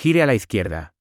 Gire a la izquierda.